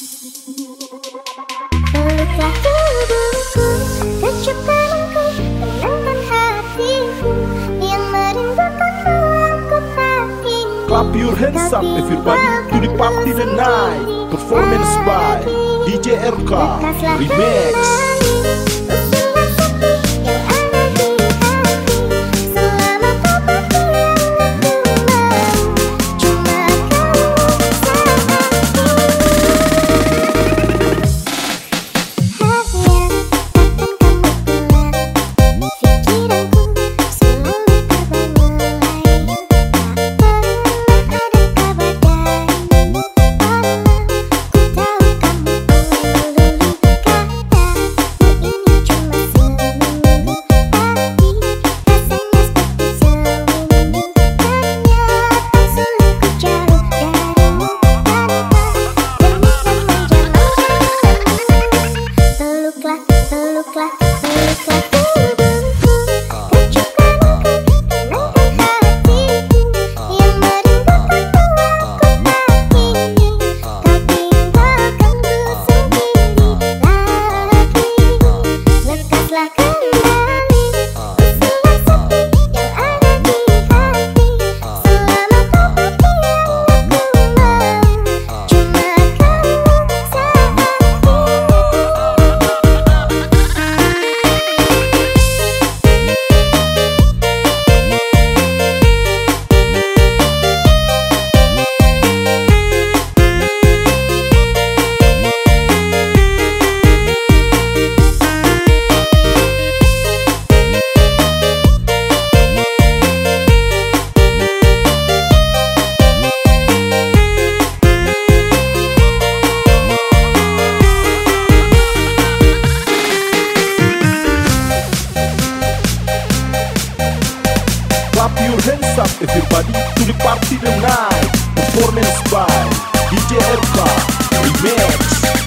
Clap your hands up everybody to the party tonight. Performance by DJ RK Remix everybody to the party tonight. Performance by DJ RK Remix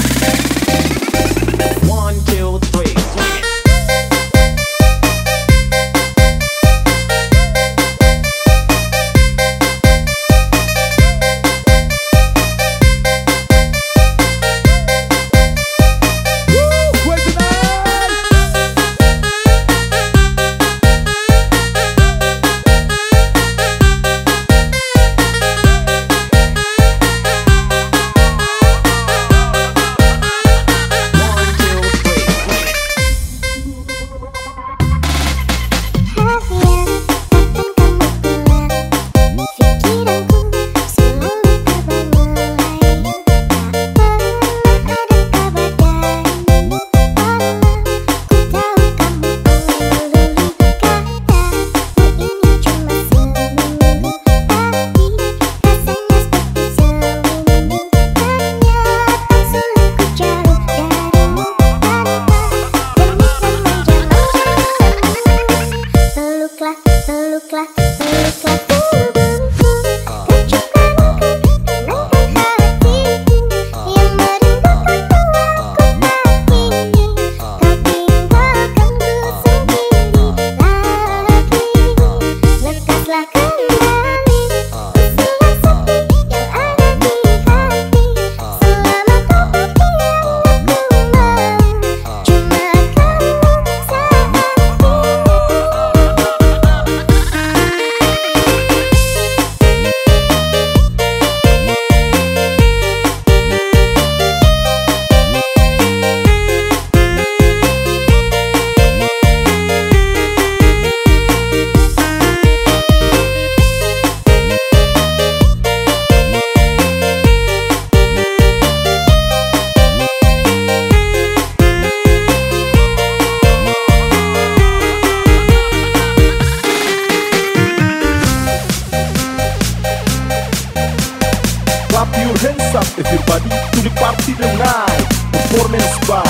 hands up everybody to the party tonight. Performance by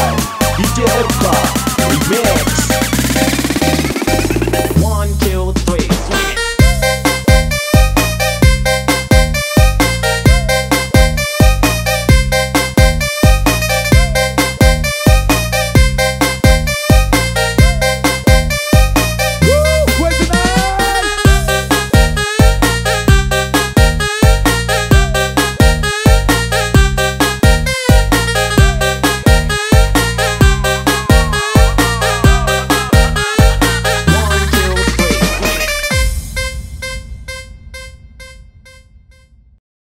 DJ RK Remix